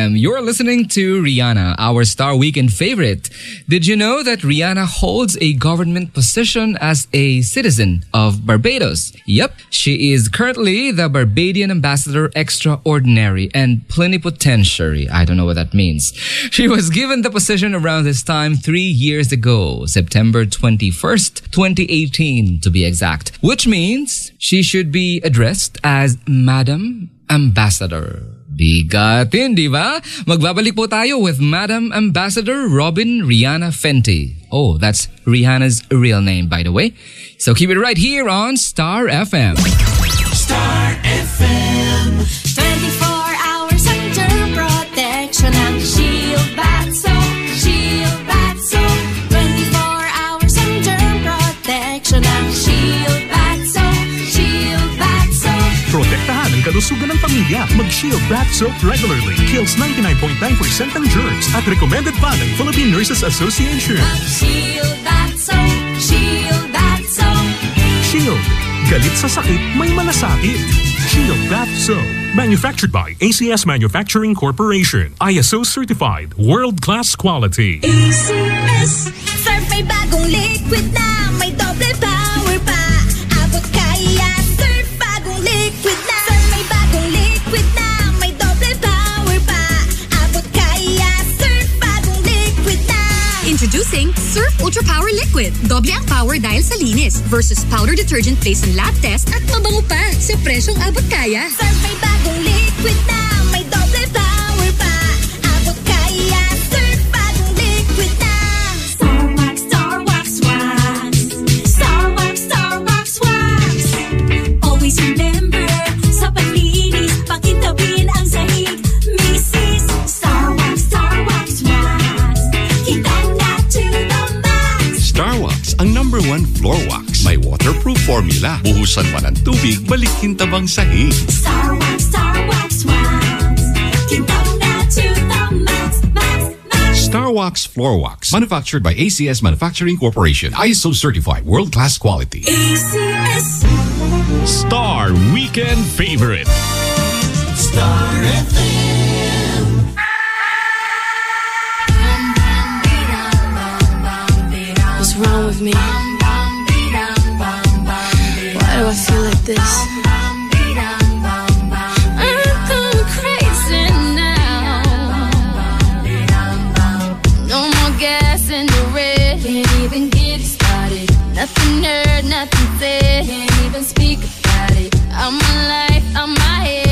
FM, you're listening to Rihanna, our Star Weekend favorite. Did you know that Rihanna holds a government position as a citizen of Barbados? Yep, she is currently the Barbadian Ambassador Extraordinary and Plenipotentiary. I don't know what that means. She was given the position around this time three years ago, September 21st, 2018 to be exact, which means she should be addressed as Madam Ambassador. Bigatin, di ba? Magbabalik po tayo with Madam Ambassador Robyn Rihanna Fenty. Oh, that's Rihanna's real name, by the way. So keep it right here on Star FM. Star FM. 24 hours under protection ng Shield Bath Soap. Shield Bath Soap. 24 hours under protection ng Shield Bath Soap. Shield Bath Soap. Protektahan ang kalusugan ng pamilya. Mag-Shield Bath Soap regularly. Kills 99.9% ng germs at recommended pa ng Philippine Nurses Association. Shield Bath Soap. Shield Bath Soap. Shield. Galit sa sakit, may malasakit. Shield Bath Soap. Manufactured by ACS Manufacturing Corporation. ISO certified. World-class quality. ACS. Surf may bagong liquid na Surf Ultra Power Liquid. Doble ang power dahil sa linis versus powder detergent based on lab test at mabango pa sa presyong abot kaya. Surf may bagong liquid na waterproof formula. Buhusan man ang tubig, balikin tabang sahig. Star Wax, Star Wax, Wax. Kitang na to the max, max, max. Starwax Floor Wax. Manufactured by ACS Manufacturing Corporation. ISO certified. World-class quality. ACS. Star Weekend Favorite. Star FM. What's wrong with me? Started. Nothing heard, nothing said. Can't even speak about it. I'm my life, I'm my head.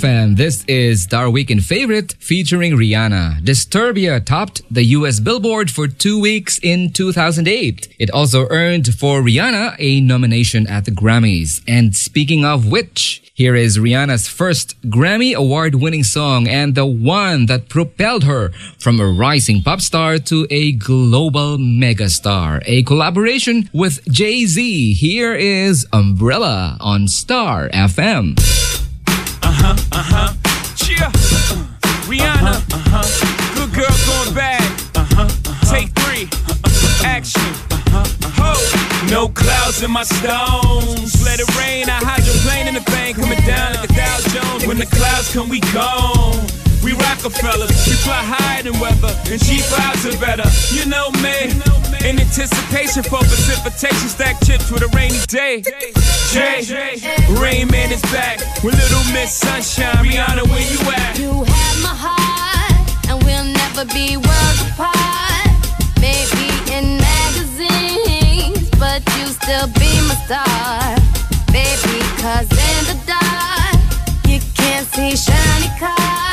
off, and this is Our Weekend Favorite featuring Rihanna. Disturbia topped the US Billboard for two weeks in 2008. It also earned for Rihanna a nomination at the Grammys. And speaking of which, here is Rihanna's first Grammy award winning song and the one that propelled her from a rising pop star to a global megastar. A collaboration with Jay Z. Here is Umbrella on Star FM uh huh. Cheer, uh, Rihanna, uh huh. Good girl going bad, uh huh. Take three, action, uh huh. Ho, no clouds in my stones. Let it rain, I hide your plane in the bank, coming down like a Dow Jones. When the clouds come, we gone. We Rockefellers, we fly higher than weather, and cheap vibes are better. You know me. In anticipation for precipitation, stack chips with a rainy day. J. Rain Man is back with Little Miss Sunshine. Rihanna, where you at? You have my heart, and we'll never be worlds apart. Maybe in magazines, but you still be my star. Baby, cause in the dark, you can't see shiny cars.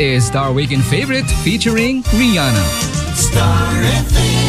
Is Our Weekend Favorite featuring Rihanna. Star FM.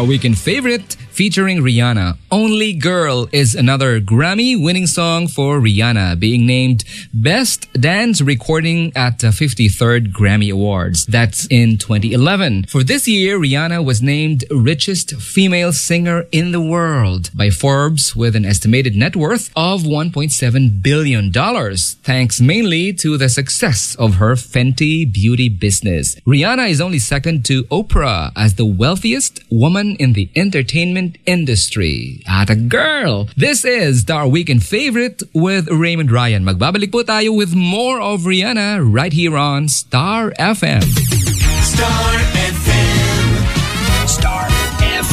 Star Weekend favorite featuring Rihanna. Only Girl is another Grammy winning song for Rihanna, being named Best Dance Recording at the 53rd Grammy Awards. That's in 2011. For this year, Rihanna was named richest female singer in the world by Forbes with an estimated net worth of $1.7 billion, thanks mainly to the success of her Fenty beauty business. Rihanna is only second to Oprah as the wealthiest woman in the entertainment industry. At a girl! This is Star Weekend Favorite with Raymund Ryan. Magbabalik po tayo with more of Rihanna right here on Star FM. Star FM. Star FM.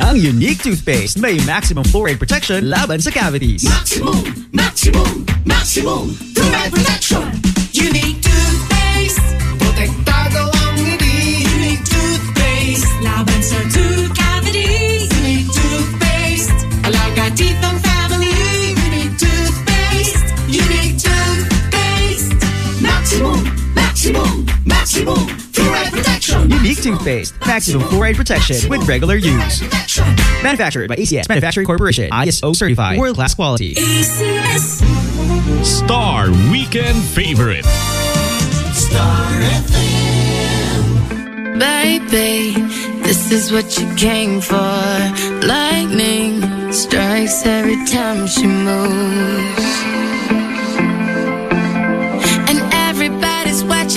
Ang unique toothpaste may maximum fluoride protection laban sa cavities. Maximum, maximum, maximum. Fluoride protection. Unique toothpaste. Protektado maximum, maximum. Fluoride protection. Unique toothpaste, maximum fluoride protection with regular use. Manufactured by ACS Manufacturing Corporation, ISO certified, world class quality. ACS. Star Weekend Favorite. Star FM. Baby, this is what you came for. Lightning strikes every time she moves.